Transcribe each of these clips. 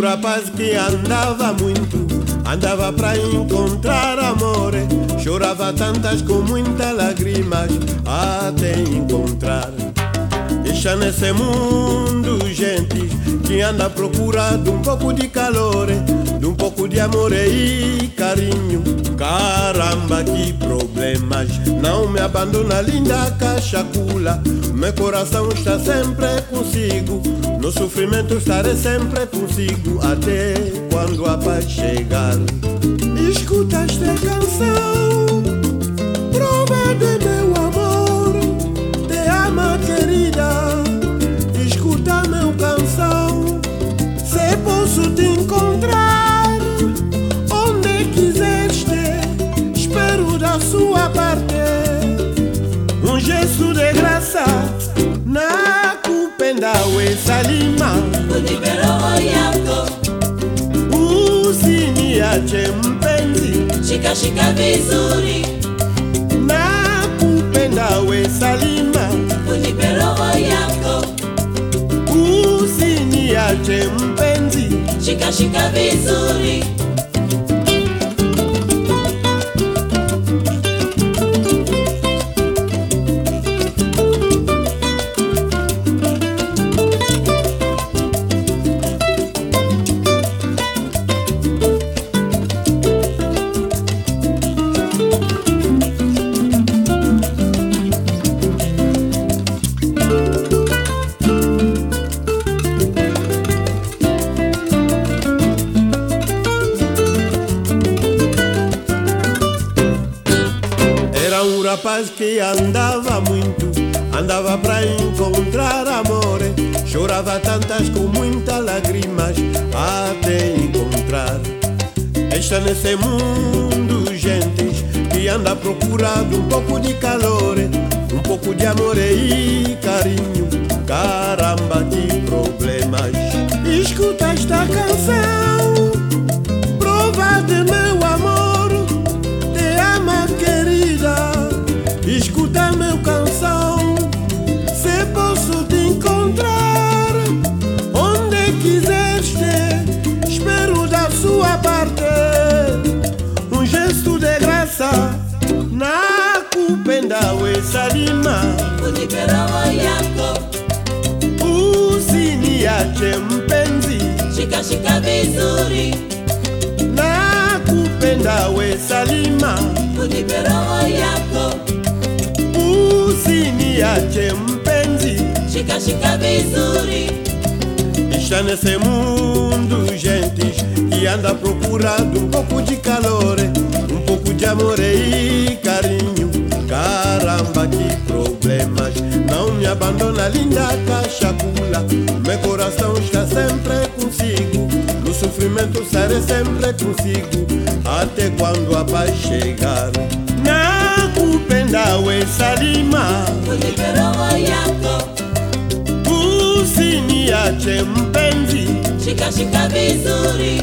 rapaz que andava muito, andava pra encontrar amore. Chorava tantas com muitas lágrimas até encontrar. Deixa nesse mundo gente que anda procurando um pouco de calor, de um pouco de amor e carinho. Caramba, que problemas! Não me abandona, linda cachacula. Meu coração está sempre consigo. No sofrimento estarei sempre consigo até quando a paz chegar. Escuta esta canção, kupenda we salima. Uniperoho yako. Usiniache mpenzi. Shika shika vizuri, na kupenda we salima. Uniperoho yako. Usiniache mpenzi. Shika shika vizuri, rapaz que andava muito, andava pra encontrar amore. Chorava tantas com muitas lágrimas até encontrar. Está nesse mundo gente que anda procurando um pouco de calor, um pouco de amor e carinho. Caramba, que problemas! Escuta esta canção, meu canção. Se posso te encontrar onde quiseres espero da sua parte um gesto de graça. Na kupenda we salima yako usiniache mpenzi shika shika vizuri, na kupenda we salima uniperoho yako usiniache mpenzi shika shika vizuri, Está nesse mundo gente que anda procurando um pouco de calor, um pouco de amor e carinho. Caramba, que problemas! Não me abandona, linda cachacula. Meu coração está sempre consigo. No sofrimento estarei sempre consigo. Até quando a paz chegar. Salima uniperoho yako. Usiniache mpenzi. Shika shika vizuri,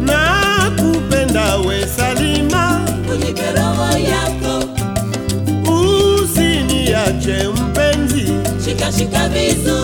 na kupenda we salima. Uniperoho yako. Usiniache mpenzi. Shika shika vizuri,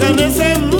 ya recen